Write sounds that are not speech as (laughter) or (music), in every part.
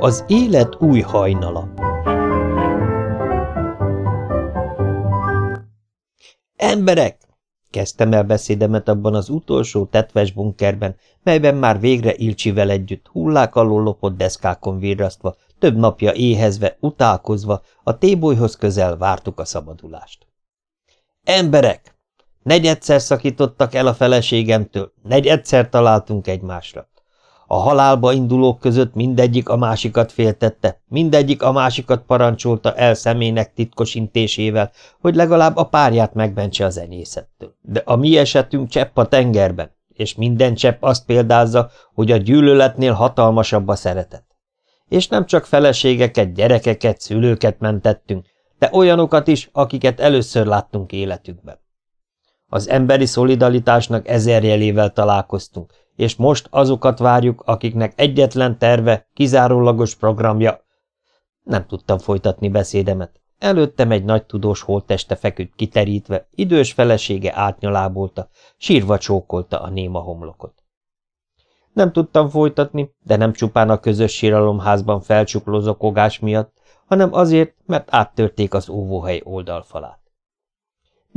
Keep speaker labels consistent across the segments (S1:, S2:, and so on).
S1: Az élet új hajnala Emberek! Kezdtem el beszédemet abban az utolsó tetves bunkerben, melyben már végre Ilcsivel együtt hullák alól lopott deszkákon virrasztva, több napja éhezve, utálkozva, a tébolyhoz közel vártuk a szabadulást. Emberek! Negyedszer szakítottak el a feleségemtől, negyedszer találtunk egymásra. A halálba indulók között mindegyik a másikat féltette, mindegyik a másikat parancsolta el személynek titkosintésével, hogy legalább a párját megmentse az enyészettől. De a mi esetünk csepp a tengerben, és minden csepp azt példázza, hogy a gyűlöletnél hatalmasabb a szeretet. És nem csak feleségeket, gyerekeket, szülőket mentettünk, de olyanokat is, akiket először láttunk életükben. Az emberi szolidaritásnak ezerjelével találkoztunk, és most azokat várjuk, akiknek egyetlen terve, kizárólagos programja. Nem tudtam folytatni beszédemet. Előttem egy nagy tudós holtteste feküdt kiterítve, idős felesége átnyalábolta, sírva csókolta a néma homlokot. Nem tudtam folytatni, de nem csupán a közös síralomházban felcsuklózokogás miatt, hanem azért, mert áttörték az óvóhely oldalfalát.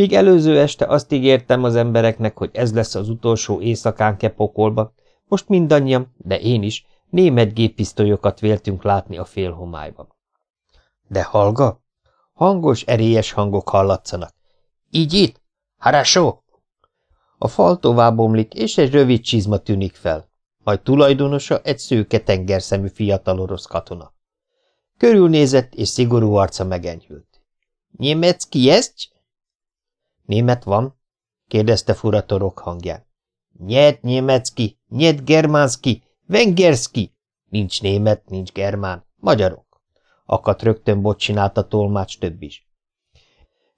S1: Míg előző este azt ígértem az embereknek, hogy ez lesz az utolsó éjszakánk e pokolba, most mindannyian, de én is, német géppisztolyokat véltünk látni a félhomályban. De hallga? Hangos, erélyes hangok hallatszanak. Így itt? Harasó? A fal továbbomlik, és egy rövid csizma tűnik fel, majd tulajdonosa egy szőke tengerszemű fiatal orosz katona. Körülnézett, és szigorú arca megenyhült. – Nyemecki ezt? Német van? kérdezte furatorok hangján. Nyet németski, nyet germánski, vengerski. Nincs német, nincs germán, magyarok. Akadt rögtön bot csinált a tolmács több is.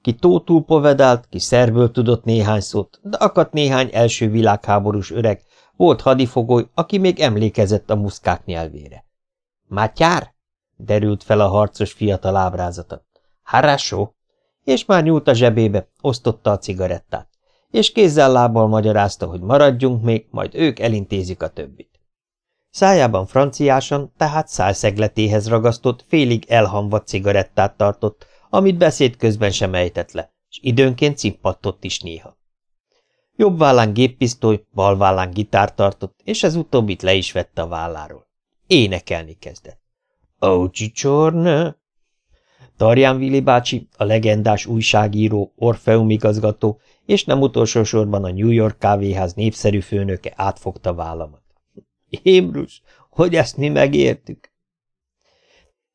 S1: Ki tótul povedált, ki szerből tudott néhány szót, de akadt néhány első világháborús öreg, volt hadifogoly, aki még emlékezett a muszkák nyelvére. Mátyár? derült fel a harcos fiatal ábrázata. Harásó? És már nyúlt a zsebébe, osztotta a cigarettát, és kézzel-lábbal magyarázta, hogy maradjunk még, majd ők elintézik a többit. Szájában franciásan, tehát szájszegletéhez ragasztott, félig elhamvadt cigarettát tartott, amit beszéd közben sem ejtett le, és időnként cippattott is néha. Jobb vállán géppisztoly, bal vállán gitár tartott, és ez utóbbit le is vette a válláról. Énekelni kezdett. – Ó, csicsorne! Tarján Vili bácsi, a legendás újságíró, Orfeum igazgató, és nem utolsó sorban a New York kávéház népszerű főnöke átfogta vállamat. Ébrus, hogy ezt mi megértük?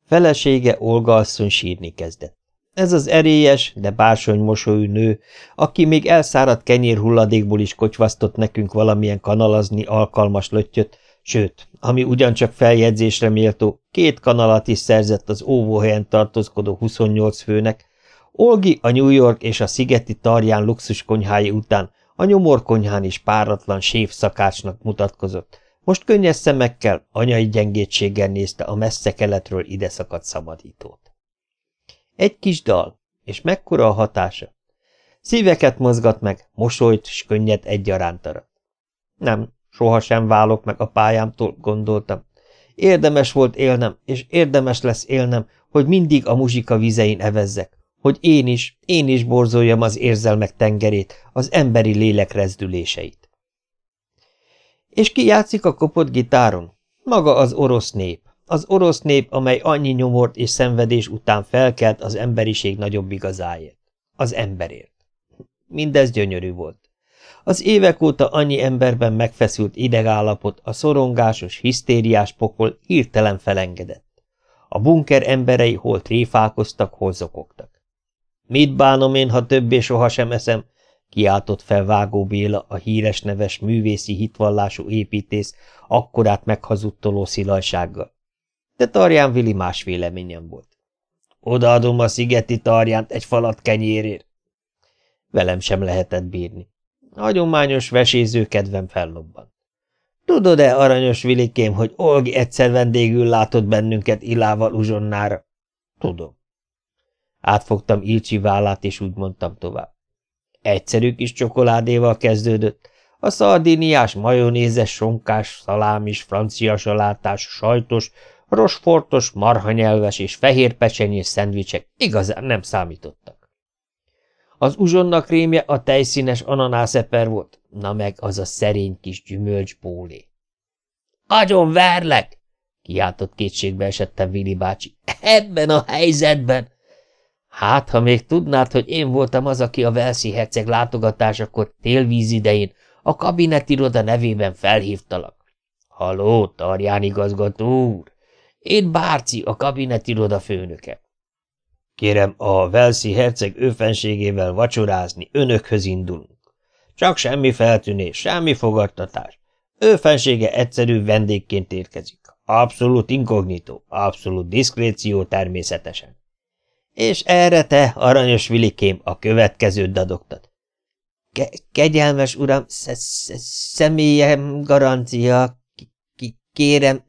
S1: Felesége Olga asszony sírni kezdett. Ez az erélyes, de bársony mosolyú nő, aki még elszáradt kenyérhulladékból is kocsvasztott nekünk valamilyen kanalazni alkalmas löttyöt, Sőt, ami ugyancsak feljegyzésre méltó, két kanalat is szerzett az óvóhelyen tartózkodó 28 főnek, Olgi a New York és a szigeti tarján luxus konyhái után a nyomorkonyhán is páratlan sév szakácsnak mutatkozott, most könnyes szemekkel, anyai gyengétséggel nézte a messze keletről ide szakadt szabadítót. Egy kis dal, és mekkora a hatása? Szíveket mozgat meg, mosolyt s könnyet egyaránt arat. Nem, Sohasem válok meg a pályámtól, gondoltam. Érdemes volt élnem, és érdemes lesz élnem, hogy mindig a muzsika vizein evezzek, hogy én is, én is borzoljam az érzelmek tengerét, az emberi lélek rezdüléseit. És ki játszik a kopott gitáron? Maga az orosz nép. Az orosz nép, amely annyi nyomort és szenvedés után felkelt az emberiség nagyobb igazáért. Az emberért. Mindez gyönyörű volt. Az évek óta annyi emberben megfeszült idegállapot, a szorongásos, hisztériás pokol hirtelen felengedett. A bunker emberei hol tréfálkoztak, hol zokogtak. Mit bánom én, ha többé sohasem eszem, kiáltott fel Vágó Béla, a híres neves művészi hitvallású építész, akkorát meghazudtoló szilajsággal. De Tarján Vili más véleményem volt. Odaadom a szigeti tarjánt egy falat kenyérért. Velem sem lehetett bírni. Hagyományos veséző kedvem fellobban. Tudod-e, aranyos vilikém, hogy Olgi egyszer vendégül látott bennünket Ilával uzsonnára? Tudom. Átfogtam Ilcsi vállát, és úgy mondtam tovább. Egyszerű kis csokoládéval kezdődött. A szardiniás, majonézes, sonkás, szalámis, francia salátás, sajtos, Rosfortos, marhanyelves és fehér pecsenyés szendvicsek igazán nem számítottak. Az uzsonna krémje a tejszínes ananászeper volt, na meg az a szerény kis gyümölcsbólé. – Agyon verlek! – kiáltott kétségbe esettem Vili bácsi. – Ebben a helyzetben! Hát, ha még tudnád, hogy én voltam az, aki a Velszi herceg látogatásakor télvíz idején a kabinetiroda nevében felhívtalak. Haló, Tarján igazgató úr! Én Bárci, a kabinetiroda főnöke. Kérem, a Velszi herceg őfenségével vacsorázni önökhöz indulunk. Csak semmi feltűnés, semmi fogadtatás. Őfensége egyszerű vendégként érkezik. Abszolút inkognitó, abszolút diszkréció természetesen. És erre te, aranyos vilikém, a következőt dadogtad. Ke kegyelmes uram, sz -sz személyem garancia, kérem,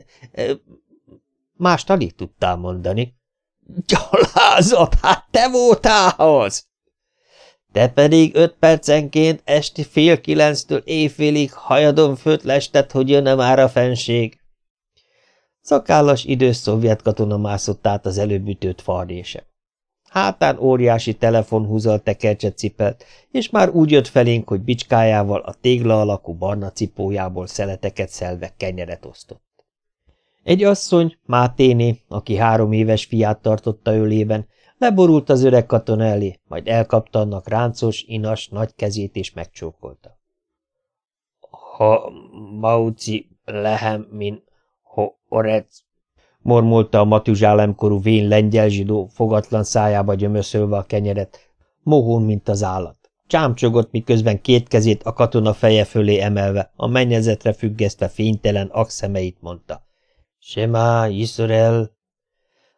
S1: mást alig tudtál mondani. Gyalázat, hát te voltál az! Te pedig öt percenként esti fél kilenctől éjfélig hajadon főt lestet, hogy jönne már a fenség. Szakállas idős szovjet katona mászott át az előbb ütött fardése. Hátán óriási telefonhúzal tekercset cipelt, és már úgy jött felénk, hogy bicskájával a tégla alakú barna cipójából szeleteket szelve kenyeret osztott. Egy asszony, Máténé, aki három éves fiát tartotta ölében, leborult az öreg katona elé, majd elkapta annak ráncos, inas, nagy kezét és megcsókolta. Ha mauci lehem, min ho orec, mormolta a matuzsálemkorú vén lengyel zsidó, fogatlan szájába gyömöszölve a kenyeret, mohón, mint az állat. Csámcsogott, miközben két kezét a katona feje fölé emelve, a mennyezetre függesztve fénytelen akszemeit mondta. Semá, Iszorel!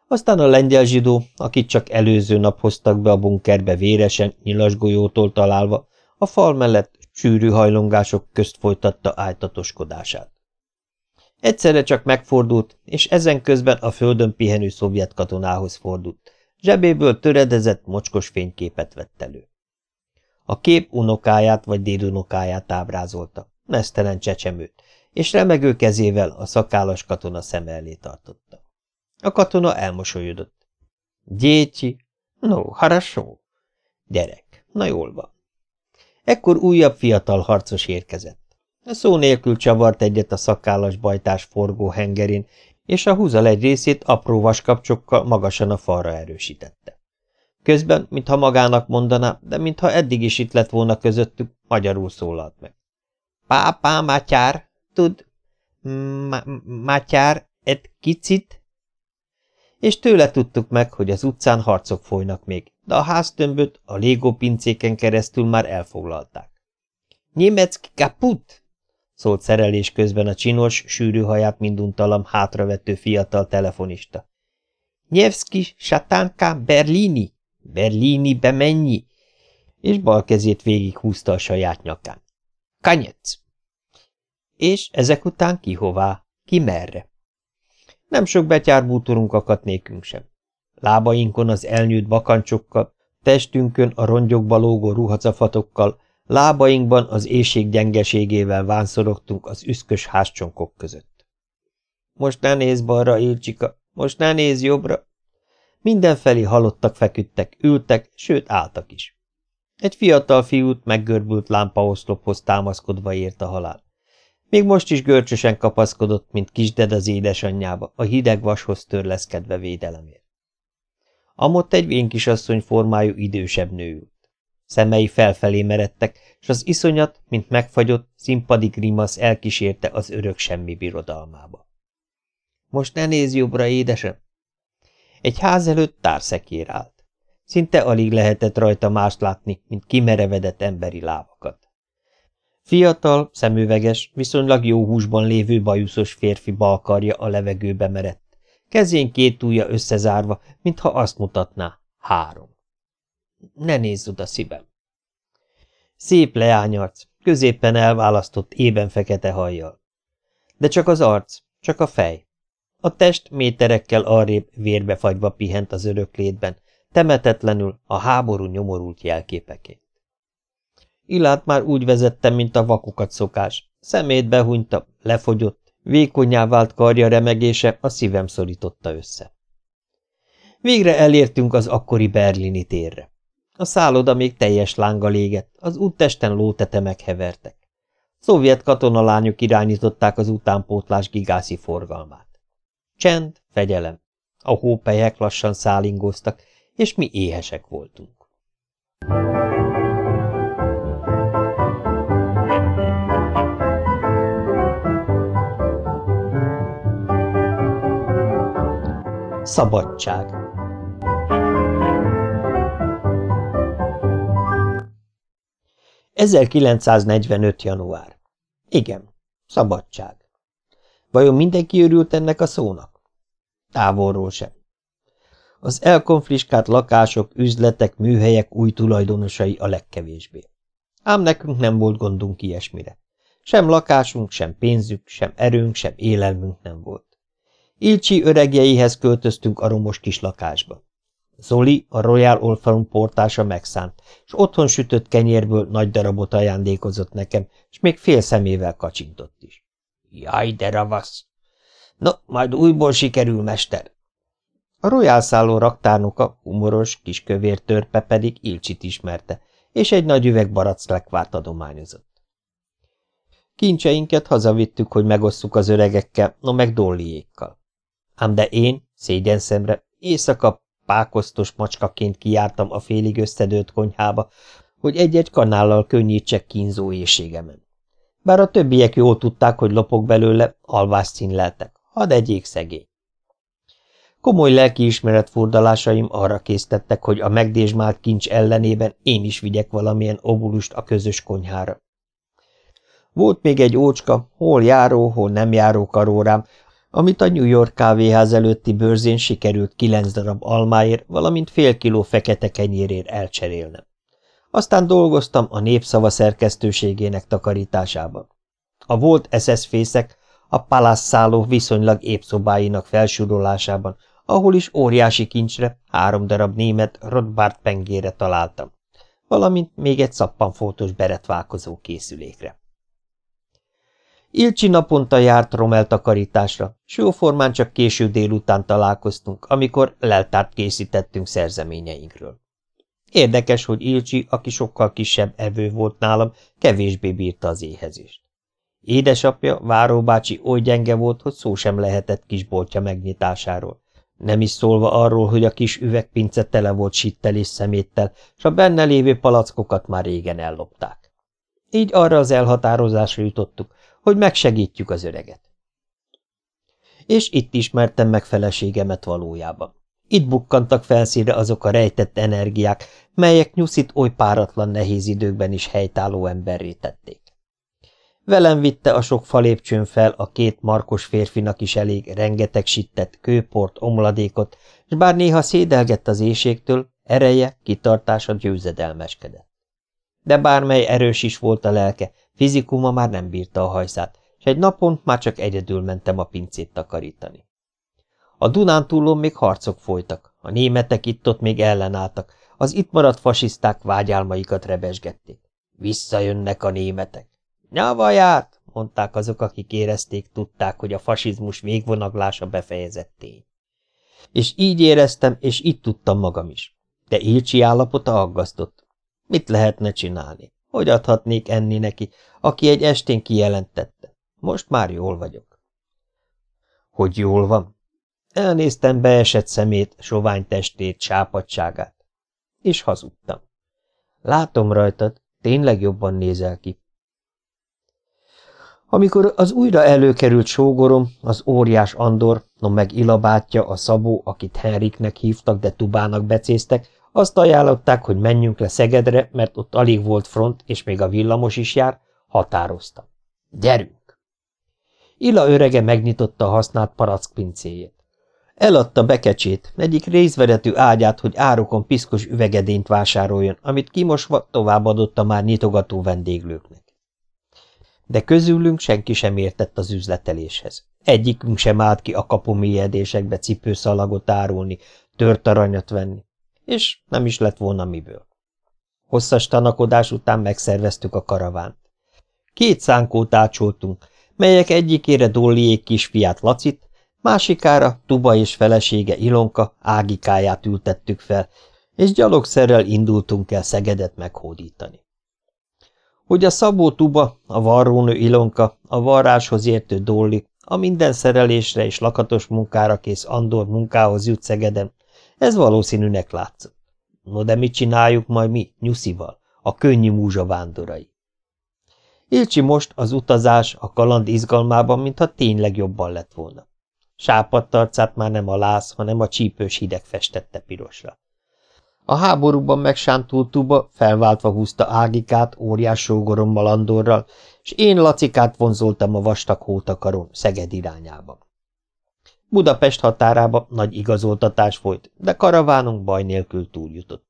S1: Aztán a lengyel zsidó, akit csak előző nap hoztak be a bunkerbe véresen, nyilas golyótól találva, a fal mellett sűrű hajlongások közt folytatta ájtatoskodását. Egyszerre csak megfordult, és ezen közben a földön pihenő szovjet katonához fordult. Zsebéből töredezett, mocskos fényképet vett elő. A kép unokáját vagy dédunokáját ábrázolta, mesztelen csecsemőt, és remegő kezével a szakállas katona szem elé tartotta. A katona elmosolyodott. Gyécsi, no, harasó. Gyerek, na jól van. Ekkor újabb fiatal harcos érkezett. A szó nélkül csavart egyet a szakállas bajtás forgó hengerén, és a húzal egy részét apró vaskapcsokkal magasan a falra erősítette. Közben, mintha magának mondaná, de mintha eddig is itt lett volna közöttük, magyarul szólalt meg. Pápá, Mátyár, tud, Mátyár, egy kicsit? És tőle tudtuk meg, hogy az utcán harcok folynak még, de a háztömböt a légópincéken keresztül már elfoglalták. Nyimecki kaput? szólt szerelés közben a csinos, sűrű haját minduntalam hátravető fiatal telefonista. Nyevszki, satánka, berlini, berlini bemennyi, és bal kezét végighúzta a saját nyakán. Kanyec! És ezek után ki hová, ki merre? Nem sok betyárbútorunk akadt nékünk sem. Lábainkon az elnyűjt bakancsokkal, testünkön a rongyokba lógó ruhacafatokkal, Lábainkban az éjség gyengeségével vánszorogtunk az üszkös házcsonkok között. Most ne nézz balra, Ilcsika, most ne nézz jobbra. Mindenfelé halottak feküdtek, ültek, sőt álltak is. Egy fiatal fiút meggörbült lámpaoszlophoz támaszkodva ért a halál. Még most is görcsösen kapaszkodott, mint kisded az édesanyjába, a hideg vashoz törleszkedve védelemért. Amott egy vénkisasszony formájú idősebb nő Szemei felfelé meredtek, és az iszonyat, mint megfagyott, színpadi grimasz elkísérte az örök semmi birodalmába. Most ne nézz jobbra, édesem! Egy ház előtt társzekér állt. Szinte alig lehetett rajta mást látni, mint kimerevedett emberi lábakat. Fiatal, szemüveges, viszonylag jó húsban lévő bajuszos férfi balkarja a levegőbe merett. Kezén két ujja összezárva, mintha azt mutatná, három. Ne nézz oda, szívem! Szép leányarc, középpen elválasztott, ében fekete hajjal. De csak az arc, csak a fej. A test méterekkel arrébb vérbe fagyva pihent az öröklétben, temetetlenül a háború nyomorult jelképeként. Ilát már úgy vezettem, mint a vakukat szokás. Szemét behunyta, lefogyott, Vékonyá vált karja remegése a szívem szorította össze. Végre elértünk az akkori berlini térre. A szálloda még teljes lánggal égett, az úttesten lótetemek hevertek. Szovjet katonalányok irányították az utánpótlás gigászi forgalmát. Csend, fegyelem. A hópelyek lassan szálingoztak, és mi éhesek voltunk. Szabadság 1945. január. Igen, szabadság. Vajon mindenki örült ennek a szónak? Távolról sem. Az elkonfiskált lakások, üzletek, műhelyek új tulajdonosai a legkevésbé. Ám nekünk nem volt gondunk ilyesmire. Sem lakásunk, sem pénzük, sem erőnk, sem élelmünk nem volt. Ilcsi öregjeihez költöztünk a romos kis lakásba. Zoli, a Royal Orphan portása megszánt, és otthon sütött kenyérből nagy darabot ajándékozott nekem, és még fél szemével kacsintott is. Jaj, de ravasz! No, majd újból sikerül, mester! A Royal szálló raktárnoka, humoros, kis kövér törpe pedig Ilcsit ismerte, és egy nagy üveg baraclekvárt adományozott. Kincseinket hazavittük, hogy megosszuk az öregekkel, no meg Dolliékkal. Ám de én, szégyen szemre, éjszaka pákosztos macskaként kijártam a félig összedőlt konyhába, hogy egy-egy kanállal könnyítsek kínzó éjségemen. Bár a többiek jól tudták, hogy lopok belőle, alvás színleltek, hadd egyék szegény. Komoly lelkiismeret furdalásaim arra késztettek, hogy a megdésmált kincs ellenében én is vigyek valamilyen obulust a közös konyhára. Volt még egy ócska, hol járó, hol nem járó karórám, amit a New York kávéház előtti bőrzén sikerült kilenc darab almáért, valamint fél kiló fekete kenyérért elcserélnem. Aztán dolgoztam a népszava szerkesztőségének takarításában. A volt SS fészek a palászszáló viszonylag épp szobáinak felsorolásában, ahol is óriási kincsre, három darab német Rothbard pengére találtam, valamint még egy szappanfótos beretválkozó készülékre. Ilcsi naponta járt Rommel takarításra, s jóformán csak késő délután találkoztunk, amikor leltárt készítettünk szerzeményeinkről. Érdekes, hogy Ilcsi, aki sokkal kisebb evő volt nálam, kevésbé bírta az éhezést. Édesapja, Váróbácsi oly gyenge volt, hogy szó sem lehetett kisboltja megnyitásáról. Nem is szólva arról, hogy a kis üvegpince tele volt sittel és szeméttel, s a benne lévő palackokat már régen ellopták. Így arra az elhatározásra jutottuk, hogy megsegítjük az öreget. És itt ismertem meg feleségemet valójában. Itt bukkantak felszínre azok a rejtett energiák, melyek nyuszit oly páratlan nehéz időkben is helytálló emberré tették. Velem vitte a sok falépcsőn fel a két markos férfinak is elég rengeteg sittet, kőport, omladékot, és bár néha szédelgett az éjségtől, ereje, kitartása győzedelmeskedett. De bármely erős is volt a lelke, Fizikuma már nem bírta a hajszát, és egy napon már csak egyedül mentem a pincét takarítani. A Dunántúlon még harcok folytak, a németek itt-ott még ellenálltak, az itt maradt fasiszták vágyálmaikat rebesgették. Visszajönnek a németek. Nyavaját, mondták azok, akik érezték, tudták, hogy a fasizmus végvonaglása befejezett tény. És így éreztem, és itt tudtam magam is. De Ilcsi állapota aggasztott. Mit lehetne csinálni? Hogy adhatnék enni neki, aki egy estén kijelentette. Most már jól vagyok. Hogy jól van? Elnéztem beesett szemét, sovány testét, sápadságát. És hazudtam. Látom rajtad, tényleg jobban nézel ki. Amikor az újra előkerült sógorom, az óriás Andor, no meg Ilabátja, a Szabó, akit Henriknek hívtak, de Tubának becéztek, azt ajánlották, hogy menjünk le Szegedre, mert ott alig volt front, és még a villamos is jár, határoztam. Gyerünk! Ila örege megnyitotta a használt palackpincéjét. Eladta bekecsét, egyik részverető ágyát, hogy árukon piszkos üvegedényt vásároljon, amit kimosva továbbadott a már nyitogató vendéglőknek. De közülünk senki sem értett az üzleteléshez. Egyikünk sem állt ki a kapumélyedésekbe cipőszalagot árulni, tört aranyat venni és nem is lett volna miből. Hosszas tanakodás után megszerveztük a karavánt. Két szánkót ácsoltunk, melyek egyikére Dolliék kisfiát Lacit, másikára Tuba és felesége Ilonka ágikáját ültettük fel, és gyalogszerrel indultunk el Szegedet meghódítani. Hogy a Szabó Tuba, a varrónő Ilonka, a varráshoz értő Dolli, a minden szerelésre és lakatos munkára kész Andor munkához jut Szegeden, ez valószínűnek látszott. No de mit csináljuk majd mi, Nyuszival, a könnyű múzsa vándorai? Ilcsi most az utazás, a kaland izgalmában, mintha tényleg jobban lett volna. Sápadt arcát már nem a láz, hanem a csípős hideg festette pirosra. A háborúban megsántult tuba felváltva húzta Ágikát óriás sógorommal Andorral, és én Lacikát vonzoltam a vastag hótakaron Szeged irányába. Budapest határába nagy igazoltatás folyt, de karavánunk baj nélkül túljutott.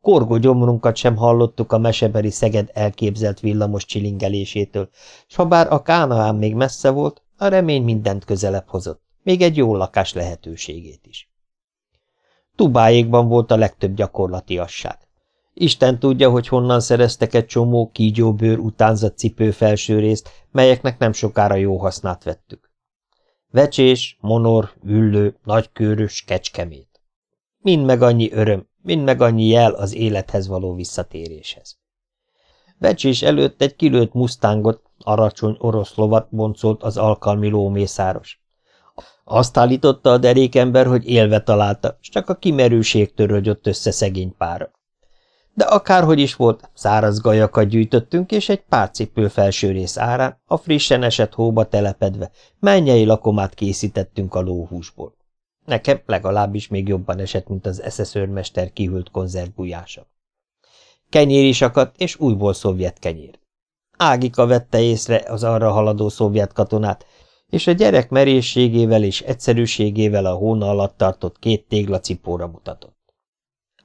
S1: Korgó gyomrunkat sem hallottuk a meseberi Szeged elképzelt villamos csilingelésétől, s ha bár a Kánaán még messze volt, a remény mindent közelebb hozott, még egy jó lakás lehetőségét is. Tubáékban volt a legtöbb gyakorlatiasság. Isten tudja, hogy honnan szereztek egy csomó kígyóbőr utánzat cipő felsőrészt, melyeknek nem sokára jó hasznát vettük. Vecsés, monor, üllő, nagykőrös, kecskemét. Mind meg annyi öröm, mind meg annyi jel az élethez való visszatéréshez. Vecsés előtt egy kilőtt musztángot, aracsony orosz lovat boncolt az alkalmi lómészáros. Azt állította a derékember, hogy élve találta, s csak a kimerőség törődött össze szegény pára. De akárhogy is volt, száraz gajakat gyűjtöttünk, és egy pár cipő felső rész árán, a frissen esett hóba telepedve, mennyei lakomát készítettünk a lóhúsból. Nekem legalábbis még jobban esett, mint az eszeszőrmester kihűlt konzervbújása. Kenyér is akadt, és újból szovjet kenyér. Ágika vette észre az arra haladó szovjet katonát, és a gyerek merészségével és egyszerűségével a hóna alatt tartott két téglacipóra mutatott. –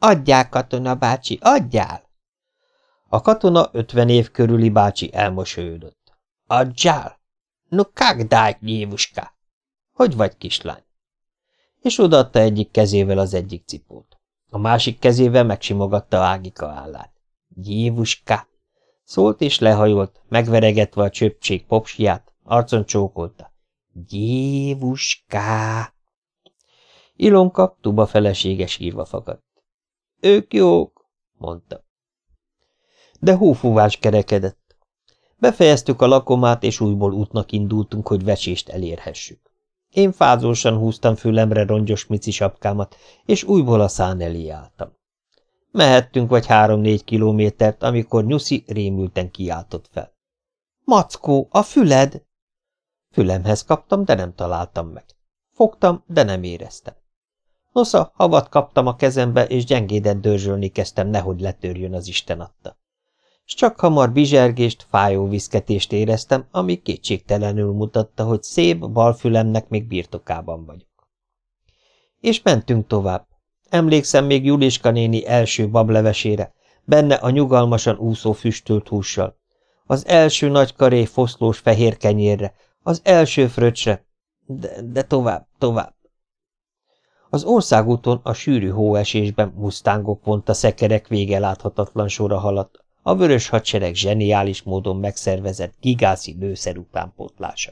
S1: Adjál, katona bácsi, adjál! A katona ötven év körüli bácsi elmosolyodott. – Adjál! No kagdájk, nyévuska! Hogy vagy, kislány? És odaadta egyik kezével az egyik cipót. A másik kezével megsimogatta Ágika állát. – Jévuska! Szólt és lehajolt, megveregetve a csöpcsék popsiát, arcon csókolta. Gyévuská! Ilonka tuba felesége sírva fakadt. Ők jók, mondta. De hófúvás kerekedett. Befejeztük a lakomát, és újból útnak indultunk, hogy vecsést elérhessük. Én fázósan húztam fülemre rongyos mici sapkámat, és újból a szán elé álltam. Mehettünk vagy három-négy kilométert, amikor Nyuszi rémülten kiáltott fel. – Mackó, a füled! Fülemhez kaptam, de nem találtam meg. Fogtam, de nem éreztem. Nosza, havat kaptam a kezembe, és gyengéden dörzsölni kezdtem, nehogy letörjön az Isten adta. S csak hamar bizsergést, fájó viszketést éreztem, ami kétségtelenül mutatta, hogy szép balfülemnek még birtokában vagyok. És mentünk tovább. Emlékszem még Juliska néni első bablevesére, benne a nyugalmasan úszó füstölt hússal, az első nagy karé foszlós fehér kenyérre, az első fröccsre, de, de tovább, tovább. Az országúton a sűrű hóesésben musztángok vonta szekerek vége láthatatlan sora haladt, a vörös hadsereg zseniális módon megszervezett gigászi lőszer utánpótlása.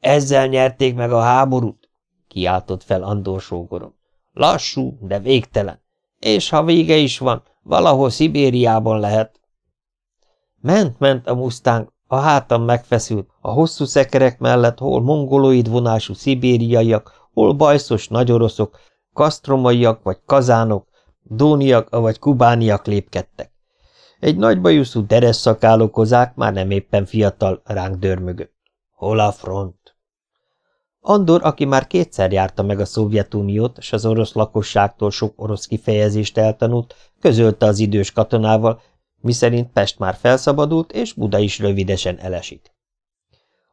S1: Ezzel nyerték meg a háborút, kiáltott fel Andor sógorom. Lassú, de végtelen, és ha vége is van, valahol Szibériában lehet. Ment-ment a musztánk, a hátam megfeszült, a hosszú szekerek mellett hol mongoloid vonású szibériaiak, hol bajszos nagyoroszok, kasztromaiak vagy kazánok, dóniak vagy kubániak lépkedtek. Egy nagybajuszú dereszszakáló kozák már nem éppen fiatal ránk dörmögött. Hol a front? Andor, aki már kétszer járta meg a Szovjetuniót, és az orosz lakosságtól sok orosz kifejezést eltanult, közölte az idős katonával, miszerint Pest már felszabadult, és Buda is rövidesen elesik.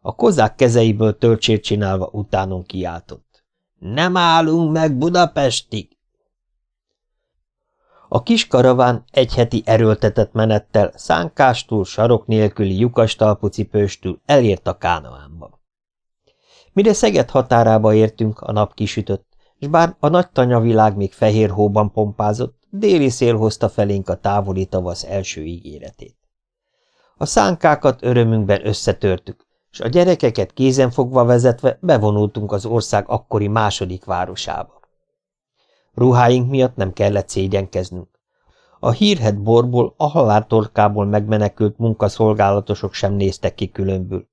S1: A kozák kezeiből töltsét csinálva utánunk kiáltott. Nem állunk meg Budapestig! A kis karaván egy heti erőltetett menettel, szánkástól, sarok nélküli lyukastalpucipőstül elért a Kánaánba. Mire Szeged határába értünk, a nap kisütött, és bár a nagy tanyavilág még fehér hóban pompázott, déli szél hozta felénk a távoli tavasz első ígéretét. A szánkákat örömünkben összetörtük, és a gyerekeket kézenfogva vezetve bevonultunk az ország akkori második városába. Ruháink miatt nem kellett szégyenkeznünk. A hírhet borból, a haláltorkából megmenekült munkaszolgálatosok sem néztek ki különbül.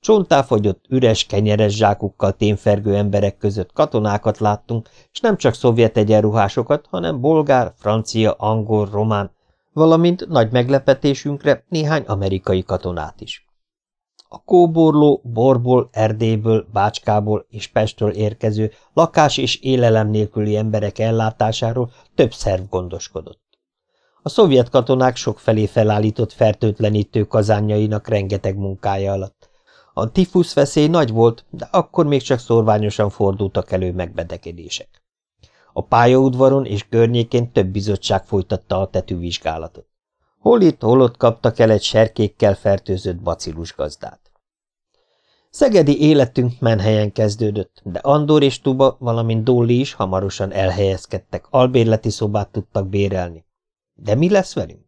S1: Csontáfagyott, üres, kenyeres zsákukkal témfergő emberek között katonákat láttunk, és nem csak szovjet egyenruhásokat, hanem bolgár, francia, angol, román, valamint nagy meglepetésünkre néhány amerikai katonát is. A kóborló, borból, Erdélyből, Bácskából és Pestről érkező lakás és élelem nélküli emberek ellátásáról több szerv gondoskodott. A szovjet katonák sokfelé felállított fertőtlenítő kazánjainak rengeteg munkája alatt. A tifusz veszély nagy volt, de akkor még csak szorványosan fordultak elő megbetegedések. A pályaudvaron és környékén több bizottság folytatta a tetővizsgálatot. Hol itt, hol ott kaptak el egy serkékkel fertőzött bacillus gazdát. Szegedi életünk menhelyen kezdődött, de Andor és Tuba, valamint Dolly is hamarosan elhelyezkedtek, albérleti szobát tudtak bérelni. De mi lesz velünk?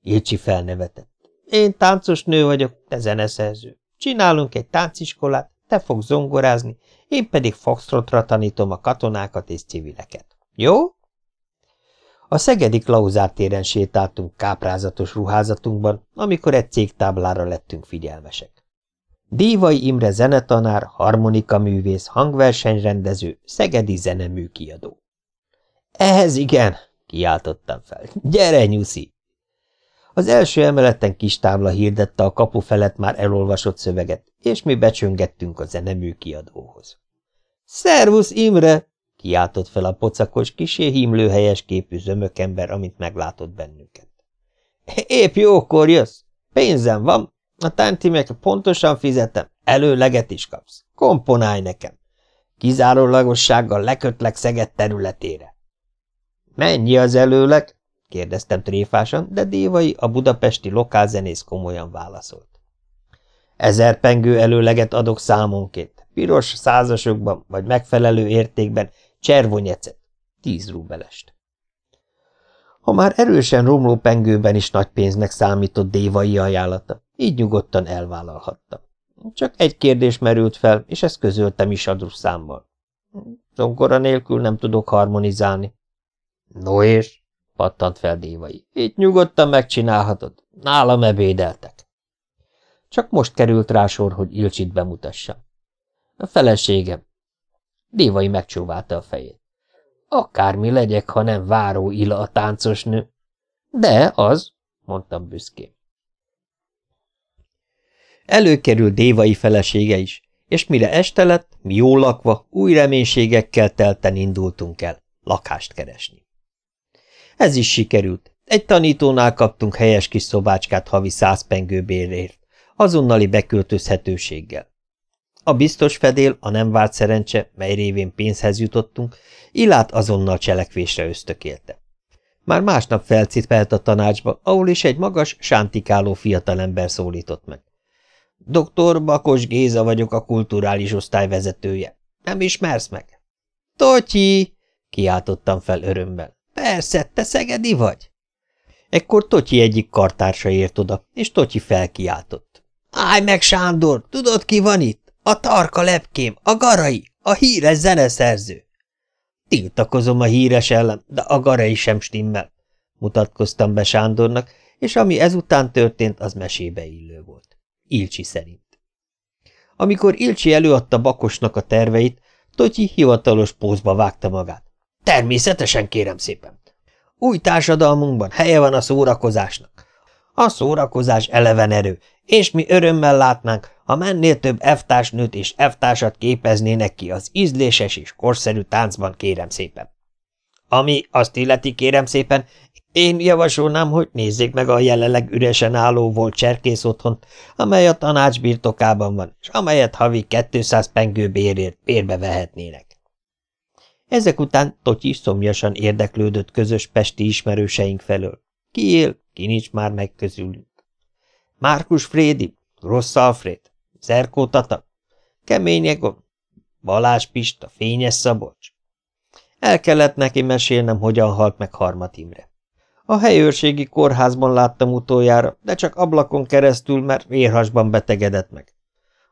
S1: Ilcsi felnevetett. Én táncos nő vagyok, te zeneszerző. Csinálunk egy tánciskolát, te fogsz zongorázni, én pedig foxtrotra tanítom a katonákat és civileket. Jó? A szegedi Klauzár téren sétáltunk káprázatos ruházatunkban, amikor egy cégtáblára lettünk figyelmesek. Dívai Imre zenetanár, harmonika művész, hangversenyrendező, szegedi zenemű kiadó. Ehhez igen, kiáltottam fel. Gyere, nyuszi! Az első emeleten kis tábla hirdette a kapu felett már elolvasott szöveget, és mi becsöngettünk a zenemű kiadóhoz. Szervusz, Imre! Kiáltott fel a pocakos, kisé hímlő helyes képű zömökember, amint meglátott bennünket. Épp jókor jössz! Pénzem van, a tántimek pontosan fizetem, előleget is kapsz. Komponálj nekem! Kizárólagossággal lekötlek Szeged területére. Mennyi az előleg? kérdeztem tréfásan, de Dévai, a budapesti lokálzenész komolyan válaszolt. Ezer pengő előleget adok számonként, piros százasokban vagy megfelelő értékben Cservonyecet, tíz rubelest. Ha már erősen romló pengőben is nagy pénznek számított dévai ajánlata, így nyugodtan elvállalhatta. Csak egy kérdés merült fel, és ezt közöltem is adós számmal. Zongora nélkül nem tudok harmonizálni. No és? pattant fel dévai. Itt nyugodtan megcsinálhatod. Nálam ebédeltek. Csak most került rá sor, hogy Ilcsit bemutassa. A feleségem, Dévai megcsóválta a fejét. Akármi legyek, ha nem váró Ila a táncos nő. De az, mondtam büszkén. Előkerült Dévai felesége is, és mire este lett, mi jól lakva, új reménységekkel telten indultunk el, lakást keresni. Ez is sikerült. Egy tanítónál kaptunk helyes kis szobácskát havi száz pengő bérért, azonnali beköltözhetőséggel. A biztos fedél, a nem várt szerencse, mely révén pénzhez jutottunk, Ilát azonnal cselekvésre ösztökélte. Már másnap felcipelt a tanácsba, ahol is egy magas, sántikáló fiatalember szólított meg. Doktor Bakos Géza vagyok a kulturális osztály vezetője. Nem ismersz meg? Totyi! kiáltottam fel örömmel. Persze, te szegedi vagy? Ekkor Totyi egyik kartársa ért oda, és Totyi felkiáltott. Állj meg, Sándor, tudod, ki van itt? A tarka lepkém, a garai, a híres zeneszerző. Tiltakozom a híres ellen, de a garai sem stimmel, mutatkoztam be Sándornak, és ami ezután történt, az mesébe illő volt. Ilcsi szerint. Amikor Ilcsi előadta Bakosnak a terveit, Totyi hivatalos pózba vágta magát. Természetesen, kérem szépen. Új társadalmunkban helye van a szórakozásnak. A szórakozás eleven erő, és mi örömmel látnánk, ha mennél több eftársnőt és eftársat képeznének ki az ízléses és korszerű táncban, kérem szépen. Ami azt illeti, kérem szépen, én javasolnám, hogy nézzék meg a jelenleg üresen álló volt cserkész otthont, amely a tanács birtokában van, és amelyet havi 200 pengő bérért bérbe vehetnének. Ezek után Totyi szomjasan érdeklődött közös pesti ismerőseink felől. Ki él, ki nincs már meg közülünk. Márkus Frédi, Rossz Alfred, Zerkó Tata, Kemény Egon, Balázs Pista, Fényes Szabolcs. El kellett neki mesélnem, hogyan halt meg Harmat Imre. A helyőrségi kórházban láttam utoljára, de csak ablakon keresztül, mert vérhasban betegedett meg.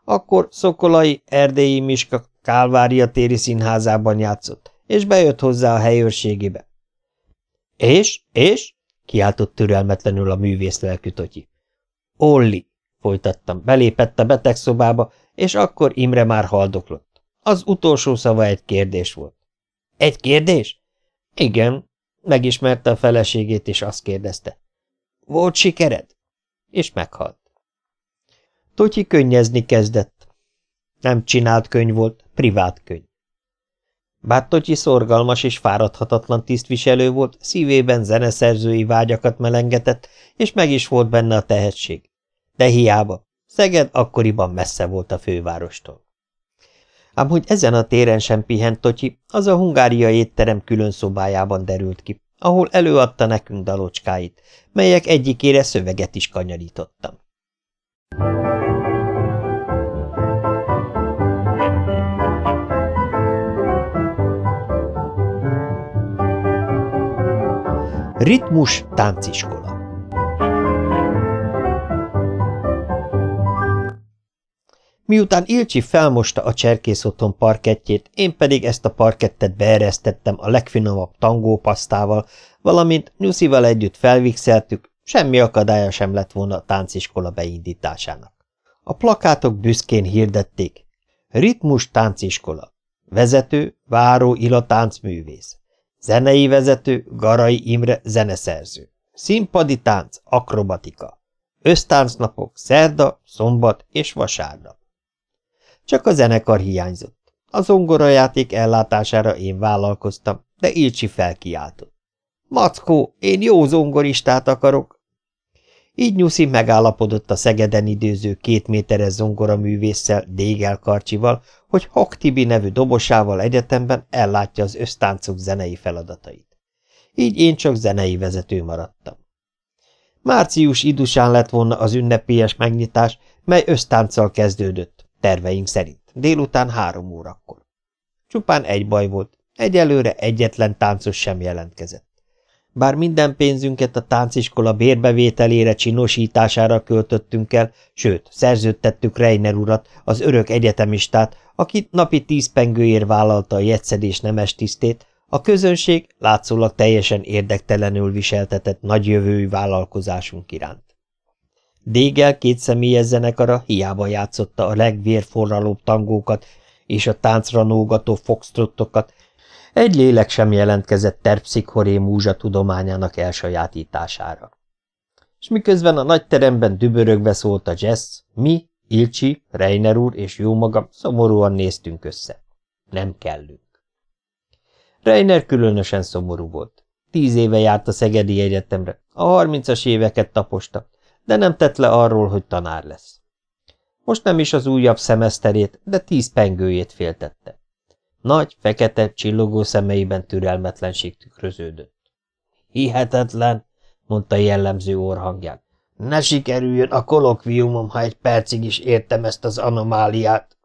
S1: Akkor Szokolai, Erdélyi Miska Kálvária téri színházában játszott, és bejött hozzá a helyőrségébe. És? És? kiáltott türelmetlenül a művész lelkű Totyi. Olli, folytattam, belépett a betegszobába, és akkor Imre már haldoklott. Az utolsó szava egy kérdés volt. Egy kérdés? Igen, megismerte a feleségét, és azt kérdezte. Volt sikered? És meghalt. Totyi könnyezni kezdett. Nem csinált könyv volt, privát könyv. Bár Totyi szorgalmas és fáradhatatlan tisztviselő volt, szívében zeneszerzői vágyakat melengetett, és meg is volt benne a tehetség. De hiába, Szeged akkoriban messze volt a fővárostól. Ám hogy ezen a téren sem pihent Totyi, az a hungária étterem külön szobájában derült ki, ahol előadta nekünk dalocskáit, melyek egyikére szöveget is kanyarítottam. Ritmus tánciskola Miután Ilcsi felmosta a cserkész otthon parkettjét, én pedig ezt a parkettet beeresztettem a legfinomabb tangópasztával, valamint Nyuszival együtt felvixeltük, semmi akadálya sem lett volna a tánciskola beindításának. A plakátok büszkén hirdették. Ritmus tánciskola. Vezető, Váró Ila táncművész. Zenei vezető, Garai Imre zeneszerző. Színpadi tánc, akrobatika. Ösztáncnapok, szerda, szombat és vasárnap. Csak a zenekar hiányzott. A zongorajáték ellátására én vállalkoztam, de Ilcsi felkiáltott. Mackó, én jó zongoristát akarok! Így Nyuszi megállapodott a Szegeden időző két méteres zongoraművésszel, Dégel Karcsival, hogy Tibi nevű dobosával egyetemben ellátja az ösztáncok zenei feladatait. Így én csak zenei vezető maradtam. Március idusán lett volna az ünnepélyes megnyitás, mely ösztánccal kezdődött, terveink szerint, délután három órakor. Csupán egy baj volt, egyelőre egyetlen táncos sem jelentkezett. Bár minden pénzünket a tánciskola bérbevételére, csinosítására költöttünk el, sőt, szerződtettük Reiner urat, az örök egyetemistát, aki napi tíz pengőért vállalta a jegyszedés nemes tisztét, a közönség látszólag teljesen érdektelenül viseltetett nagyjövői vállalkozásunk iránt. Dégel két személyes zenekara hiába játszotta a legvérforralóbb tangókat és a táncra nógató foxtrottokat, egy lélek sem jelentkezett terpszichoré múzsa tudományának elsajátítására. És miközben a nagy teremben dübörögve szólt a jazz, mi, Ilcsi, Reiner úr és jó magam szomorúan néztünk össze. Nem kellünk. Reiner különösen szomorú volt. Tíz éve járt a Szegedi Egyetemre, a harmincas éveket taposta, de nem tett le arról, hogy tanár lesz. Most nem is az újabb szemeszterét, de tíz pengőjét féltette. Nagy, fekete, csillogó szemeiben türelmetlenség tükröződött. Hihetetlen, mondta jellemző orhangján. Ne sikerüljön a kolokviumom, ha egy percig is értem ezt az anomáliát.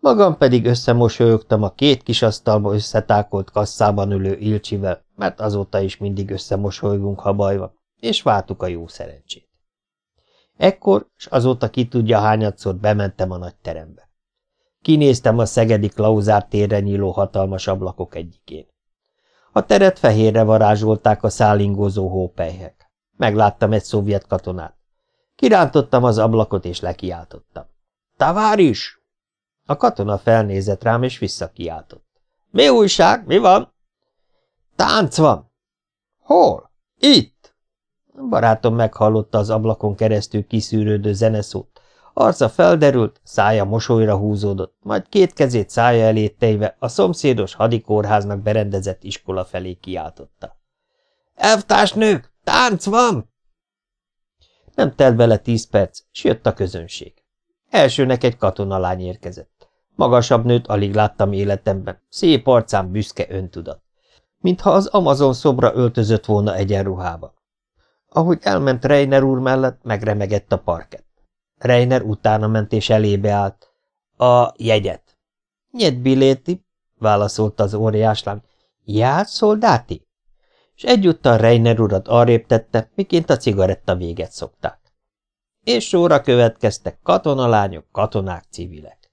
S1: Magam pedig összemosolyogtam a két kis asztalba összetákolt kasszában ülő Ilcsivel, mert azóta is mindig összemosolygunk, ha baj van, és vártuk a jó szerencsét. Ekkor, és azóta ki tudja hányadszor bementem a nagy terembe. Kinéztem a szegedi Klauzár térre nyíló hatalmas ablakok egyikén. A teret fehérre varázsolták a szállingózó hópelyhek. Megláttam egy szovjet katonát. Kirántottam az ablakot, és lekiáltottam. – Tavár is! A katona felnézett rám, és visszakiáltott. – Mi újság? Mi van? – Tánc van! – Hol? – Itt! Barátom meghallotta az ablakon keresztül kiszűrődő zeneszót, Arca felderült, szája mosolyra húzódott, majd két kezét szája elé tejve a szomszédos hadikórháznak berendezett iskola felé kiáltotta. – Elvtársnők, tánc van! Nem telt bele tíz perc, s jött a közönség. Elsőnek egy katonalány érkezett. Magasabb nőt alig láttam életemben, szép arcán büszke öntudat. Mintha az Amazon szobra öltözött volna egyenruhába. Ahogy elment Reiner úr mellett, megremegett a parket. Reiner utána ment és elébe állt. A jegyet. Nyet biléti, válaszolta az óriáslány. Já, szoldáti? És egyúttal Reiner urat arrébb tette, miként a cigaretta véget szokták. és sorra következtek katonalányok, katonák, civilek.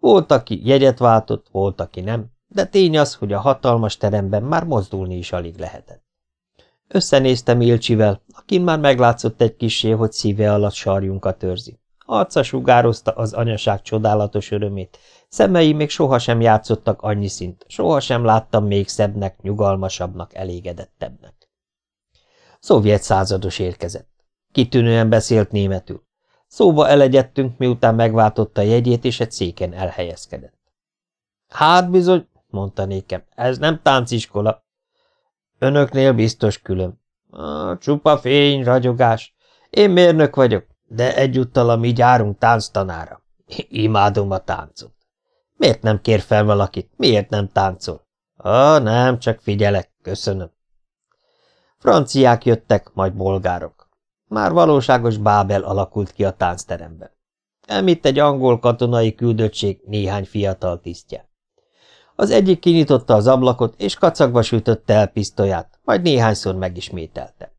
S1: Volt, aki jegyet váltott, volt, aki nem, de tény az, hogy a hatalmas teremben már mozdulni is alig lehetett. Összenéztem Ilcsivel, akin már meglátszott egy kisé, hogy szíve alatt sarjunkat őrzi. Arca sugározta az anyaság csodálatos örömét, szemei még sohasem játszottak annyi szint, sohasem láttam még szebbnek, nyugalmasabbnak, elégedettebbnek. Szovjet százados érkezett. Kitűnően beszélt németül. Szóba elegyedtünk, miután megváltotta a jegyét, és egy széken elhelyezkedett. Hát bizony, mondta nékem, ez nem tánciskola. Önöknél biztos külön. A, csupa fény, ragyogás. Én mérnök vagyok, de egyúttal a mi gyárunk tánctanára. Imádom a táncot. Miért nem kér fel valakit? Miért nem táncol? Ah, nem, csak figyelek, köszönöm. Franciák jöttek, majd bolgárok. Már valóságos bábel alakult ki a táncteremben. Emitt egy angol katonai küldöttség néhány fiatal tisztje. Az egyik kinyitotta az ablakot, és kacagva sütötte el pisztolyát, majd néhányszor megismételte.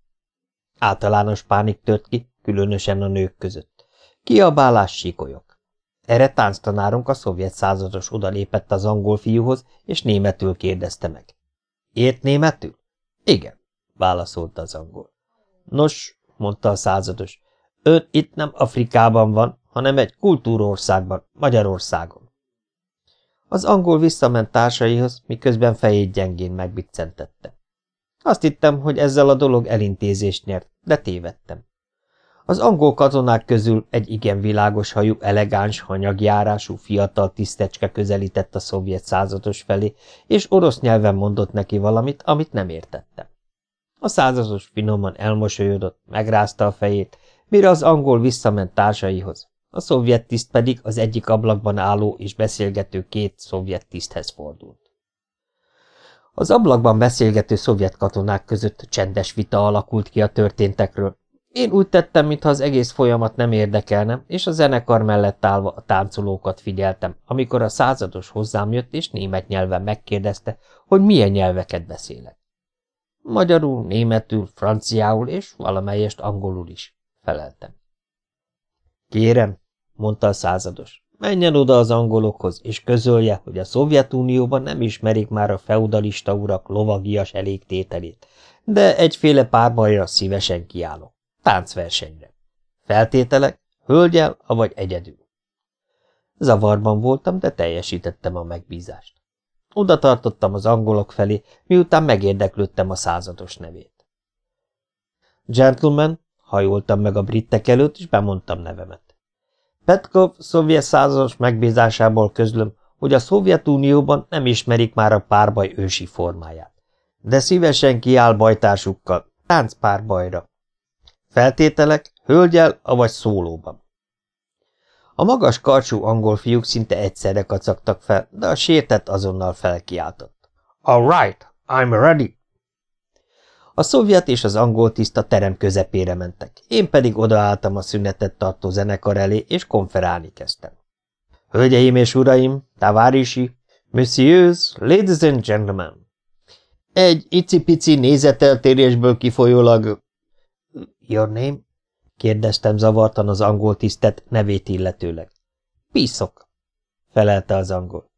S1: Általános pánik tört ki, különösen a nők között. Kiabálás, sikolyok. Erre tánctanárunk a szovjet százados odalépett az angol fiúhoz, és németül kérdezte meg. Ért németül? Igen, válaszolta az angol. Nos, mondta a százados, ön itt nem Afrikában van, hanem egy kultúrországban, Magyarországon. Az angol visszament társaihoz, miközben fejét gyengén megbiccentette. Azt hittem, hogy ezzel a dolog elintézést nyert, de tévedtem. Az angol katonák közül egy igen világos hajú, elegáns, hanyagjárású fiatal tisztecske közelített a szovjet százados felé, és orosz nyelven mondott neki valamit, amit nem értettem. A százados finoman elmosolyodott, megrázta a fejét, mire az angol visszament társaihoz. A szovjet tiszt pedig az egyik ablakban álló és beszélgető két szovjet tiszthez fordult. Az ablakban beszélgető szovjet katonák között csendes vita alakult ki a történtekről, én úgy tettem, mintha az egész folyamat nem érdekelne, és a zenekar mellett állva a táncolókat figyeltem, amikor a százados hozzám jött, és német nyelven megkérdezte, hogy milyen nyelveket beszélek. Magyarul, németül, franciául és valamelyest angolul is, feleltem. Kérem, mondta a százados, menjen oda az angolokhoz, és közölje, hogy a Szovjetunióban nem ismerik már a feudalista urak lovagias elégtételét, de egyféle párbajra szívesen kiállok. Táncversenyre. Feltételek, hölgyel, avagy egyedül. Zavarban voltam, de teljesítettem a megbízást. Oda tartottam az angolok felé, miután megérdeklődtem a százados nevét. Gentleman, hajoltam meg a brittek előtt, és bemondtam nevemet. Petkov szovjet százados megbízásából közlöm, hogy a Szovjetunióban nem ismerik már a párbaj ősi formáját. De szívesen kiáll bajtársukkal, táncpárbajra, Feltételek, hölgyel, avagy szólóban. A magas karcsú angol fiúk szinte egyszerre kacagtak fel, de a sértett azonnal felkiáltott. All right, I'm ready. A szovjet és az angol tiszta terem közepére mentek, én pedig odaálltam a szünetet tartó zenekar elé, és konferálni kezdtem. Hölgyeim és uraim, tavárisi, messieurs, ladies and gentlemen! Egy icipici nézeteltérésből kifolyólag Your name? kérdeztem zavartan az angol tisztet nevét illetőleg. Piszok, felelte az angol.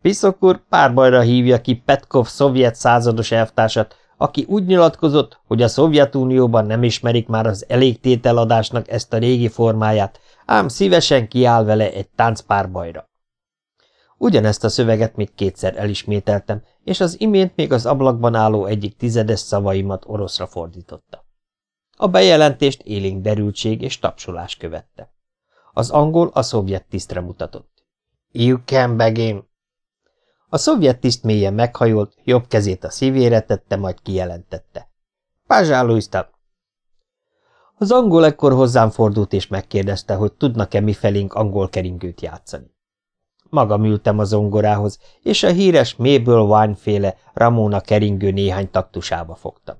S1: Piszok úr párbajra hívja ki Petkov szovjet százados elvtársat, aki úgy nyilatkozott, hogy a Szovjetunióban nem ismerik már az elégtételadásnak ezt a régi formáját, ám szívesen kiáll vele egy táncpárbajra. Ugyanezt a szöveget még kétszer elismételtem, és az imént még az ablakban álló egyik tizedes szavaimat oroszra fordította. A bejelentést élénk derültség és tapsolás követte. Az angol a szovjet tisztre mutatott. You can begin! A szovjet tiszt mélyen meghajolt, jobb kezét a szívére tette, majd kijelentette. Pázsáluiztam! Az angol ekkor hozzám fordult és megkérdezte, hogy tudnak-e mi felénk angol keringőt játszani. Magam ültem a zongorához, és a híres Mabel Wine féle Ramona keringő néhány taktusába fogtam.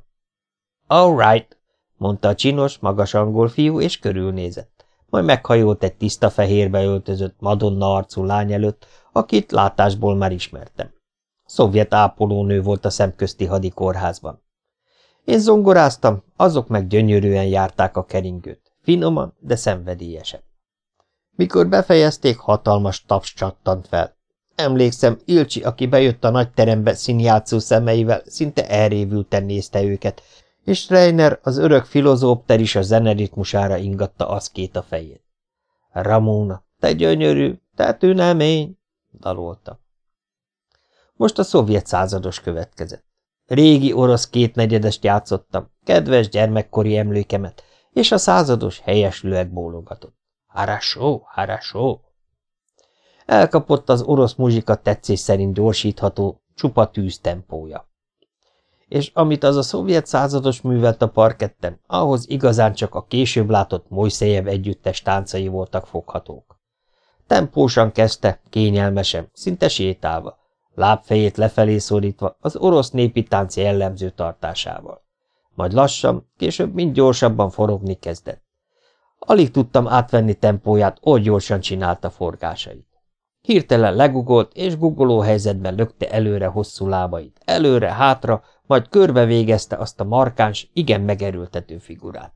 S1: All right, mondta a csinos, magas angol fiú, és körülnézett. Majd meghajolt egy tiszta fehérbe öltözött madonna arcú lány előtt, akit látásból már ismertem. Szovjet ápolónő volt a szemközti hadikórházban. Én zongoráztam, azok meg gyönyörűen járták a keringőt. finoman, de szenvedélyesen. Mikor befejezték, hatalmas taps csattant fel. Emlékszem, Ilcsi, aki bejött a nagy terembe színjátszó szemeivel, szinte elrévülten nézte őket, és Reiner, az örök filozópter is a zeneritmusára ingatta aszkét a fejét. Ramona, te gyönyörű, te tünemény, dalolta. Most a szovjet százados következett. Régi orosz kétnegyedest játszottam, kedves gyermekkori emlékemet, és a százados helyeslőek bólogatott. Harasó, harasó! Elkapott az orosz muzsika tetszés szerint gyorsítható, csupa tűz tempója. És amit az a szovjet százados művelt a parketten, ahhoz igazán csak a később látott Mojszejev együttes táncai voltak foghatók. Tempósan kezdte, kényelmesen, szinte sétálva, lábfejét lefelé szorítva, az orosz népi tánc jellemző tartásával. Majd lassan, később mind gyorsabban forogni kezdett. Alig tudtam átvenni tempóját, oly gyorsan csinálta forgásait. Hirtelen legugolt, és guggoló helyzetben lökte előre hosszú lábait, előre-hátra, majd körbe végezte azt a markáns, igen megerőltető figurát.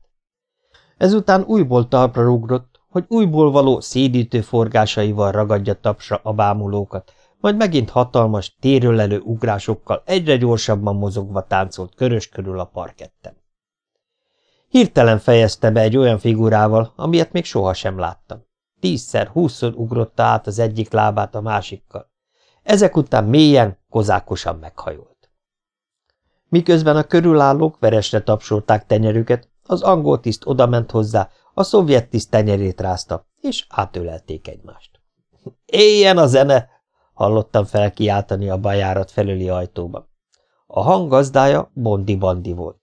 S1: Ezután újból talpra rugrott, hogy újból való szédítő forgásaival ragadja tapsra a bámulókat, majd megint hatalmas, térölelő ugrásokkal egyre gyorsabban mozogva táncolt körös körül a parketten. Hirtelen fejezte be egy olyan figurával, amilyet még sohasem láttam. Tízszer, húszszor ugrotta át az egyik lábát a másikkal. Ezek után mélyen, kozákosan meghajolt. Miközben a körülállók veresre tapsolták tenyerüket, az angol tiszt odament hozzá, a szovjet tiszt tenyerét rázta, és átölelték egymást. (laughs) – Éljen a zene! – hallottam felkiáltani a bajárat felüli ajtóba. A hang gazdája Bondi Bandi volt.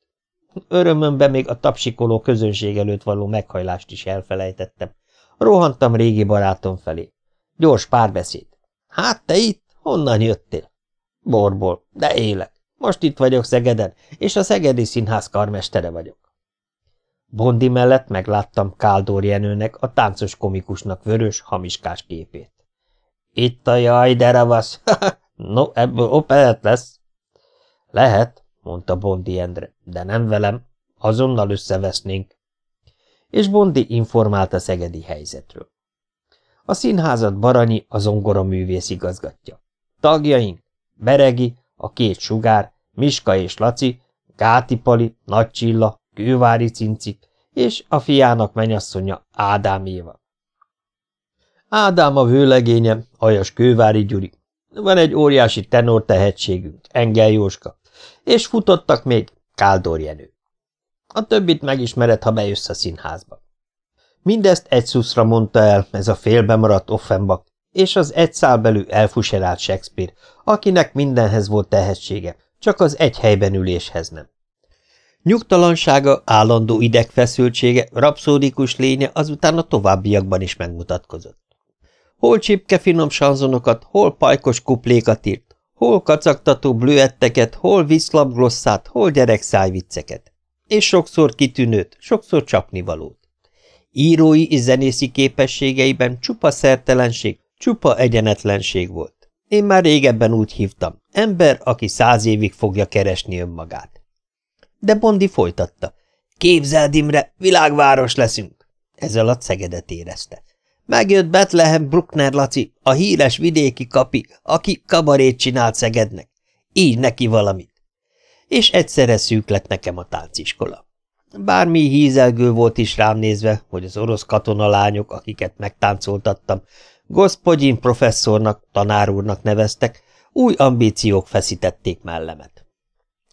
S1: Örömömben még a tapsikoló közönség előtt való meghajlást is elfelejtettem. Rohantam régi barátom felé. Gyors párbeszéd. Hát te itt? Honnan jöttél? Borból, de élek. Most itt vagyok Szegeden, és a Szegedi Színház karmestere vagyok. Bondi mellett megláttam Káldor Jenőnek, a táncos komikusnak vörös, hamiskás képét. Itt a jaj, de ravasz! (laughs) no, ebből operett lesz. Lehet, mondta Bondi Endre, de nem velem. Azonnal összevesznénk. És Bondi informált a szegedi helyzetről. A színházat Baranyi, a zongora művész igazgatja. Tagjaink, Beregi, a két sugár, Miska és Laci, Gáti Pali, Nagy Csilla, Kővári Cinci, és a fiának menyasszonya Ádám Éva. Ádám a vőlegényem, Ajas Kővári Gyuri. Van egy óriási tenor tehetségünk, Engel Jóska, és futottak még Káldor Jenő. A többit megismered, ha bejössz a színházba. Mindezt egy szuszra mondta el ez a félbemaradt Offenbach, és az egy szál belül elfuserált Shakespeare, akinek mindenhez volt tehetsége, csak az egy helyben üléshez nem. Nyugtalansága, állandó idegfeszültsége, rapszódikus lénye azután a továbbiakban is megmutatkozott. Hol csipke finom sanzonokat, hol pajkos kuplékat írt, hol kacagtató blőetteket, hol viszlapglosszát, hol gyerekszájvicceket. És sokszor kitűnőt, sokszor csapnivalót. Írói és zenészi képességeiben csupa szertelenség, csupa egyenetlenség volt. Én már régebben úgy hívtam, ember, aki száz évig fogja keresni önmagát. De Bondi folytatta. Képzeld, Imre, világváros leszünk. Ezzel a Szegedet érezte. Megjött Betlehem Bruckner Laci, a híres vidéki kapi, aki kabarét csinált Szegednek. Így neki valamit. És egyszerre szűk lett nekem a tánciskola. Bármi hízelgő volt is rám nézve, hogy az orosz katonalányok, akiket megtáncoltattam, Gospodyin professzornak, tanárúrnak neveztek, új ambíciók feszítették mellemet.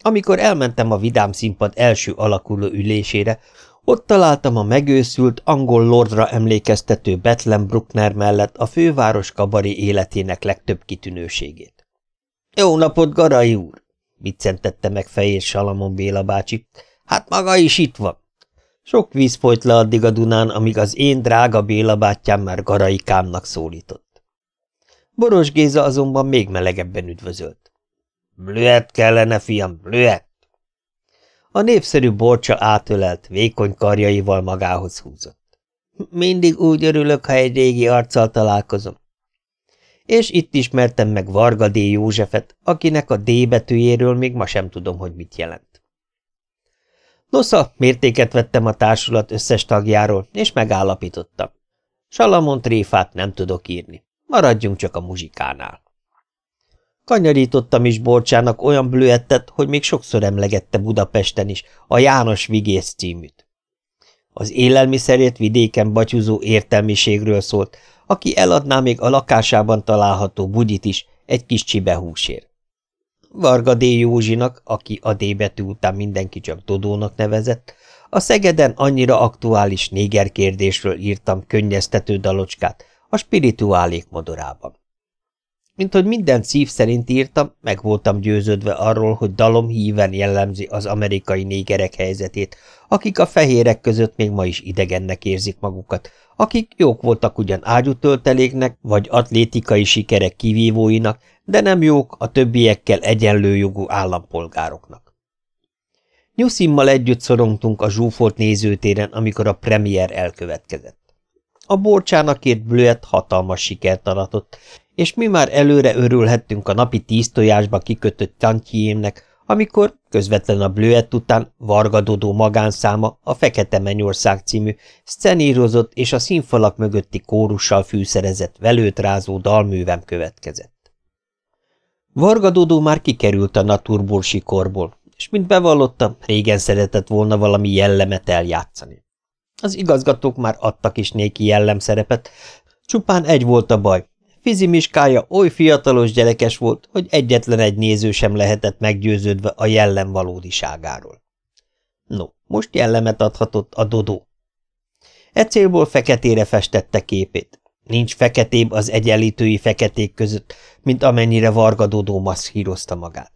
S1: Amikor elmentem a vidám színpad első alakuló ülésére, ott találtam a megőszült, angol lordra emlékeztető Bethlen Bruckner mellett a főváros kabari életének legtöbb kitűnőségét. – Jó napot, Garai úr! – viccentette meg fejét Salamon Béla bácsi. – Hát maga is itt van! Sok víz folyt le addig a Dunán, amíg az én drága Béla bátyám már Garaikámnak szólított. Boros Géza azonban még melegebben üdvözölt. – Blüet kellene, fiam, blüet! A népszerű borcsa átölelt, vékony karjaival magához húzott. Mindig úgy örülök, ha egy régi arccal találkozom. És itt ismertem meg Varga D. Józsefet, akinek a D betűjéről még ma sem tudom, hogy mit jelent. Nosza, mértéket vettem a társulat összes tagjáról, és megállapítottam. Salamon tréfát nem tudok írni. Maradjunk csak a muzsikánál. Kanyarítottam is Borcsának olyan blőettet, hogy még sokszor emlegette Budapesten is a János Vigész címűt. Az élelmiszerért vidéken batyuzó értelmiségről szólt, aki eladná még a lakásában található bugyit is egy kis csibehúsért. Varga D. Józsinak, aki a D betű után mindenki csak Dodónak nevezett, a Szegeden annyira aktuális néger kérdésről írtam könnyeztető dalocskát a spirituálék modorában. Mint hogy minden szív szerint írtam, meg voltam győződve arról, hogy dalom híven jellemzi az amerikai négerek helyzetét, akik a fehérek között még ma is idegennek érzik magukat, akik jók voltak ugyan ágyutölteléknek, vagy atlétikai sikerek kivívóinak, de nem jók a többiekkel egyenlő jogú állampolgároknak. Nyuszimmal együtt szorongtunk a zsúfolt nézőtéren, amikor a premier elkövetkezett. A borcsának írt blőet hatalmas sikert aratott, és mi már előre örülhettünk a napi tíz tojásba kikötött tantjémnek, amikor közvetlen a blőett után Varga Dodó magánszáma, a Fekete Mennyország című, szenírozott és a színfalak mögötti kórussal fűszerezett velőt rázó dalművem következett. Varga Dodó már kikerült a naturbursi korból, és mint bevallottam, régen szeretett volna valami jellemet eljátszani. Az igazgatók már adtak is néki jellemszerepet, csupán egy volt a baj, Fizimiskája oly fiatalos gyerekes volt, hogy egyetlen egy néző sem lehetett meggyőződve a jellem valódiságáról. No, most jellemet adhatott a Dodó. E célból feketére festette képét. Nincs feketébb az egyenlítői feketék között, mint amennyire Varga Dodó maszkírozta magát.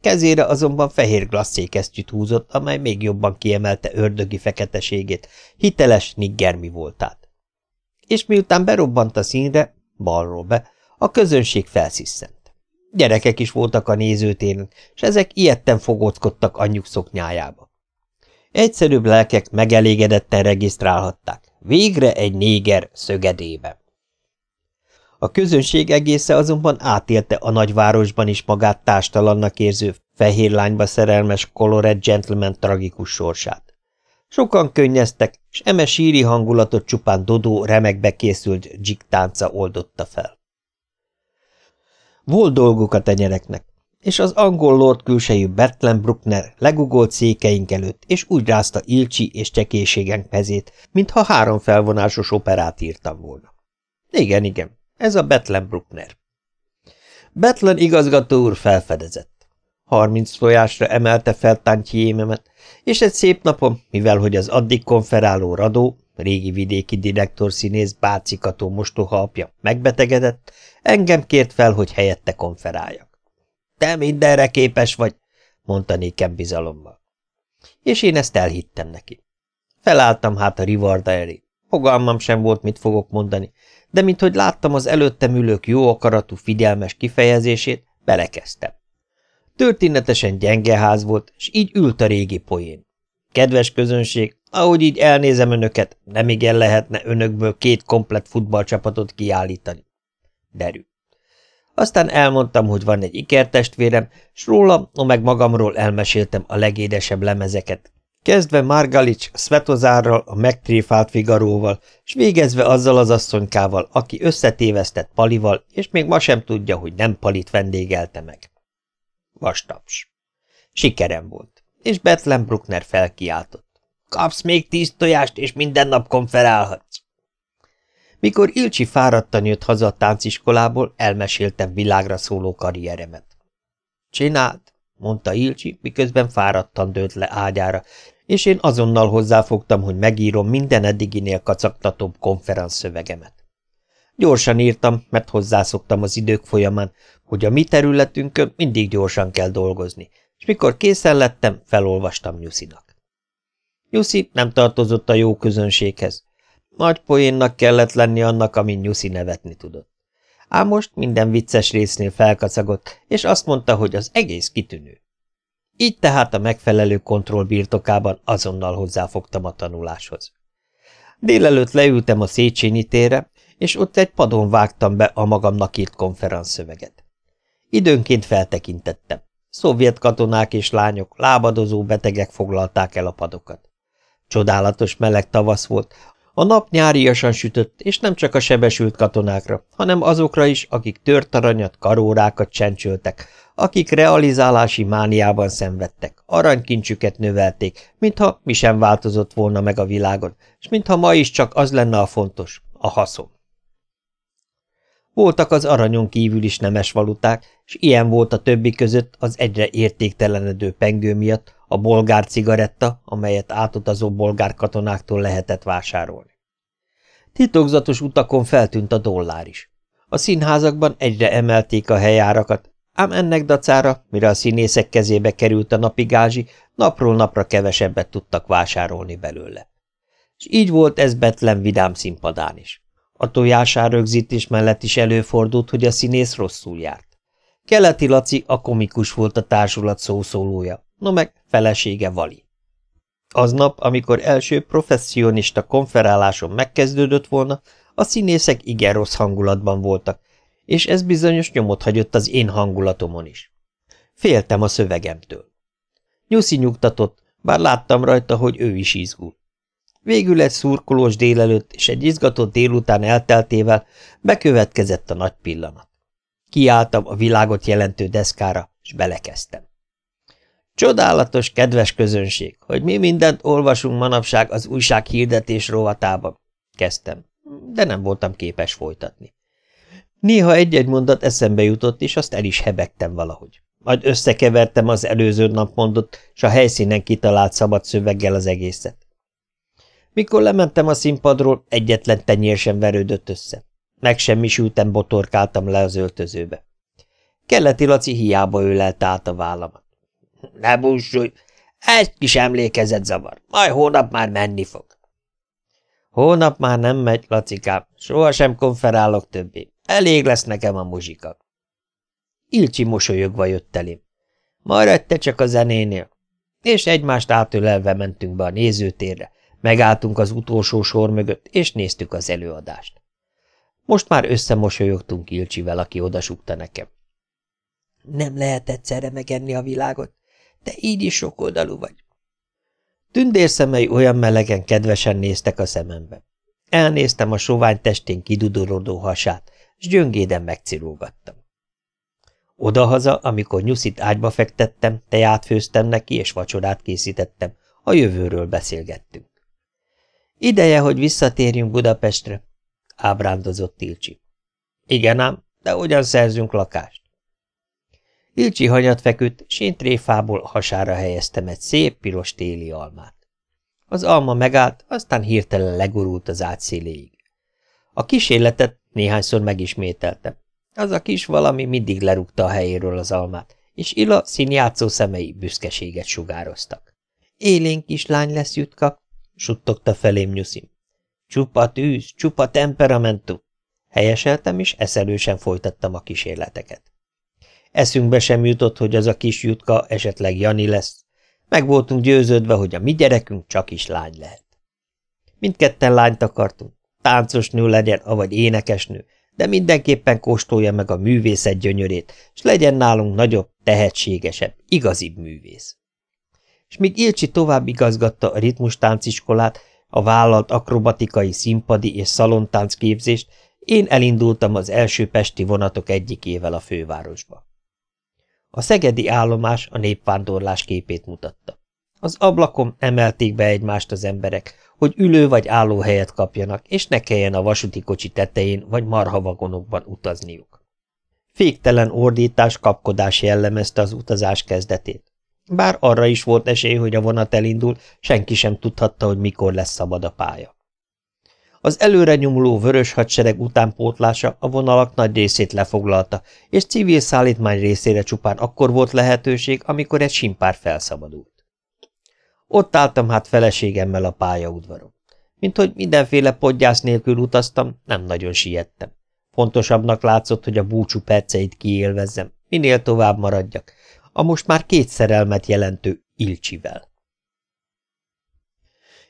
S1: Kezére azonban fehér glasszékesztyűt húzott, amely még jobban kiemelte ördögi feketeségét, hiteles niggermi voltát. És miután berobbant a színre, balról be, a közönség felsziszent. Gyerekek is voltak a nézőtéren, és ezek ilyetten fogóckodtak anyjuk szoknyájába. Egyszerűbb lelkek megelégedetten regisztrálhatták. Végre egy néger szögedébe. A közönség egésze azonban átélte a nagyvárosban is magát társtalannak érző fehér lányba szerelmes Colored Gentleman tragikus sorsát. Sokan könnyeztek, és eme síri hangulatot csupán Dodó remekbe készült dzsiktánca oldotta fel. Volt dolguk a tenyereknek, és az angol lord külsejű Bertlen Bruckner legugolt székeink előtt, és úgy rázta Ilcsi és csekéségen kezét, mintha három felvonásos operát írtam volna. Igen, igen, ez a Betlen Bruckner. Betlen igazgató úr felfedezett. Harminc tojásra emelte fel tántjémemet, és egy szép napon, mivel hogy az addig konferáló Radó, régi vidéki direktor színész Báci Kató mostoha apja megbetegedett, engem kért fel, hogy helyette konferáljak. Te mindenre képes vagy, mondta nékem bizalommal. És én ezt elhittem neki. Felálltam hát a rivarda elé. Fogalmam sem volt, mit fogok mondani, de minthogy láttam az előttem ülők jó akaratú, figyelmes kifejezését, belekezdtem. Történetesen gyenge ház volt, és így ült a régi poén. Kedves közönség, ahogy így elnézem önöket, nem igen lehetne önökből két komplet futballcsapatot kiállítani. Derű. Aztán elmondtam, hogy van egy ikertestvérem, s róla, no meg magamról elmeséltem a legédesebb lemezeket. Kezdve Margalics Svetozárral, a megtréfált Figaróval, s végezve azzal az asszonykával, aki összetévesztett Palival, és még ma sem tudja, hogy nem Palit vendégelte meg. Vastaps. Sikerem volt, és Bethlen Bruckner felkiáltott. Kapsz még tíz tojást, és minden nap konferálhatsz. Mikor Ilcsi fáradtan jött haza a tánciskolából, elmeséltem világra szóló karrieremet. Csináld, mondta Ilcsi, miközben fáradtan dőlt le ágyára, és én azonnal hozzáfogtam, hogy megírom minden eddiginél kacagtatóbb konferenc szövegemet. Gyorsan írtam, mert hozzászoktam az idők folyamán, hogy a mi területünkön mindig gyorsan kell dolgozni, és mikor készen lettem, felolvastam Nyuszinak. Nyuszi nem tartozott a jó közönséghez. Nagy poénnak kellett lenni annak, amin Nyuszi nevetni tudott. Ám most minden vicces résznél felkacagott, és azt mondta, hogy az egész kitűnő. Így tehát a megfelelő kontroll birtokában azonnal hozzáfogtam a tanuláshoz. Délelőtt leültem a Széchenyi térre, és ott egy padon vágtam be a magamnak írt konferenszöveget. Időnként feltekintettem. Szovjet katonák és lányok, lábadozó betegek foglalták el a padokat. Csodálatos meleg tavasz volt, a nap nyáriasan sütött, és nem csak a sebesült katonákra, hanem azokra is, akik tört aranyat, karórákat csencsöltek, akik realizálási mániában szenvedtek, aranykincsüket növelték, mintha mi sem változott volna meg a világon, és mintha ma is csak az lenne a fontos, a haszon. Voltak az aranyon kívül is nemes valuták, és ilyen volt a többi között az egyre értéktelenedő pengő miatt a bolgár cigaretta, amelyet átutazó bolgár katonáktól lehetett vásárolni. Titokzatos utakon feltűnt a dollár is. A színházakban egyre emelték a helyárakat, ám ennek dacára, mire a színészek kezébe került a napi gázsi, napról napra kevesebbet tudtak vásárolni belőle. És így volt ez Betlen vidám színpadán is. A tojásár rögzítés mellett is előfordult, hogy a színész rosszul járt. Keleti Laci a komikus volt a társulat szószólója, no meg felesége Vali. Aznap, amikor első professzionista konferáláson megkezdődött volna, a színészek igen rossz hangulatban voltak, és ez bizonyos nyomot hagyott az én hangulatomon is. Féltem a szövegemtől. Nyuszi nyugtatott, bár láttam rajta, hogy ő is izgul. Végül egy szurkolós délelőtt és egy izgatott délután elteltével bekövetkezett a nagy pillanat. Kiálltam a világot jelentő deszkára, és belekezdtem. Csodálatos, kedves közönség, hogy mi mindent olvasunk manapság az újság hirdetés rovatában. Kezdtem, de nem voltam képes folytatni. Néha egy-egy mondat eszembe jutott, és azt el is hebegtem valahogy. Majd összekevertem az előző nap mondott, és a helyszínen kitalált szabad szöveggel az egészet. Mikor lementem a színpadról, egyetlen tenyér sem verődött össze. Megsemmisültem, botorkáltam le az öltözőbe. Keleti Laci hiába ölelte át a vállamat. Ne búsulj! Egy kis emlékezet zavar, majd hónap már menni fog. Hónap már nem megy, Lacikám, sohasem konferálok többé. Elég lesz nekem a muzsika. Ilcsi mosolyogva jött elém. Maradj te csak a zenénél. És egymást átölelve mentünk be a nézőtérre, megálltunk az utolsó sor mögött, és néztük az előadást. Most már összemosolyogtunk Ilcsivel, aki odasukta nekem. Nem lehet egyszerre megenni a világot, de így is sokoldalú vagy. Tündérszemei olyan melegen kedvesen néztek a szemembe. Elnéztem a sovány testén kidudorodó hasát, s gyöngéden megcirógattam. Odahaza, amikor nyuszit ágyba fektettem, teját főztem neki, és vacsorát készítettem, a jövőről beszélgettünk. Ideje, hogy visszatérjünk Budapestre, ábrándozott Tilcsi. Igen ám, de hogyan szerzünk lakást? Ilcsi hanyat feküdt, s én tréfából hasára helyeztem egy szép piros téli almát. Az alma megállt, aztán hirtelen legurult az átszéléig. A kísérletet néhányszor megismételtem. Az a kis valami mindig lerúgta a helyéről az almát, és Ila színjátszó szemei büszkeséget sugároztak. Élénk kislány lesz, Jutka, suttogta felém Nyuszim. Csupa tűz, csupa temperamentum. Helyeseltem, és eszelősen folytattam a kísérleteket. Eszünkbe sem jutott, hogy az a kis jutka esetleg Jani lesz. Meg voltunk győződve, hogy a mi gyerekünk csak is lány lehet. Mindketten lányt akartunk. Táncos nő legyen, avagy énekesnő, de mindenképpen kóstolja meg a művészet gyönyörét, és legyen nálunk nagyobb, tehetségesebb, igazibb művész. És míg Ilcsi tovább igazgatta a ritmustánciskolát, a vállalt akrobatikai színpadi és szalontánc képzést, én elindultam az első pesti vonatok egyikével a fővárosba. A szegedi állomás a népvándorlás képét mutatta. Az ablakon emelték be egymást az emberek, hogy ülő vagy álló helyet kapjanak, és ne kelljen a vasúti kocsi tetején vagy marhavagonokban utazniuk. Féktelen ordítás, kapkodás jellemezte az utazás kezdetét. Bár arra is volt esély, hogy a vonat elindul, senki sem tudhatta, hogy mikor lesz szabad a pálya. Az előre nyomuló vörös hadsereg utánpótlása a vonalak nagy részét lefoglalta, és civil szállítmány részére csupán akkor volt lehetőség, amikor egy simpár felszabadult. Ott álltam hát feleségemmel a pályaudvaron. Mint hogy mindenféle podgyász nélkül utaztam, nem nagyon siettem. Fontosabbnak látszott, hogy a búcsú perceit kiélvezzem, minél tovább maradjak, a most már két szerelmet jelentő Ilcsivel.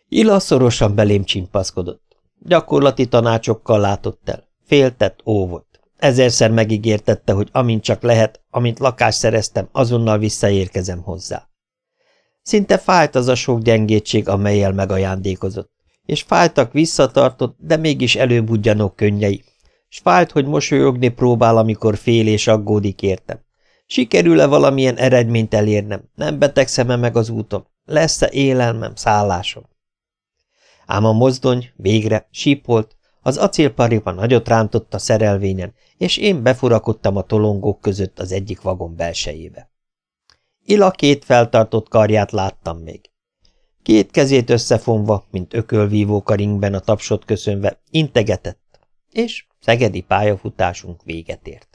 S1: Ila szorosan belém csimpaszkodott. Gyakorlati tanácsokkal látott el. Féltett, óvott. Ezerszer megígértette, hogy amint csak lehet, amint lakást szereztem, azonnal visszaérkezem hozzá. Szinte fájt az a sok gyengétség, amelyel megajándékozott, és fájtak visszatartott, de mégis előbudjanok könnyei, s fájt, hogy mosolyogni próbál, amikor fél és aggódik értem. Sikerül-e valamilyen eredményt elérnem? Nem betegszem-e meg az úton? Lesz-e élelmem, szállásom? Ám a mozdony végre sípolt, az acélparipa nagyot rántott a szerelvényen, és én befurakodtam a tolongók között az egyik vagon belsejébe. Ila két feltartott karját láttam még. Két kezét összefonva, mint ökölvívó karingben a tapsot köszönve, integetett, és szegedi pályafutásunk véget ért.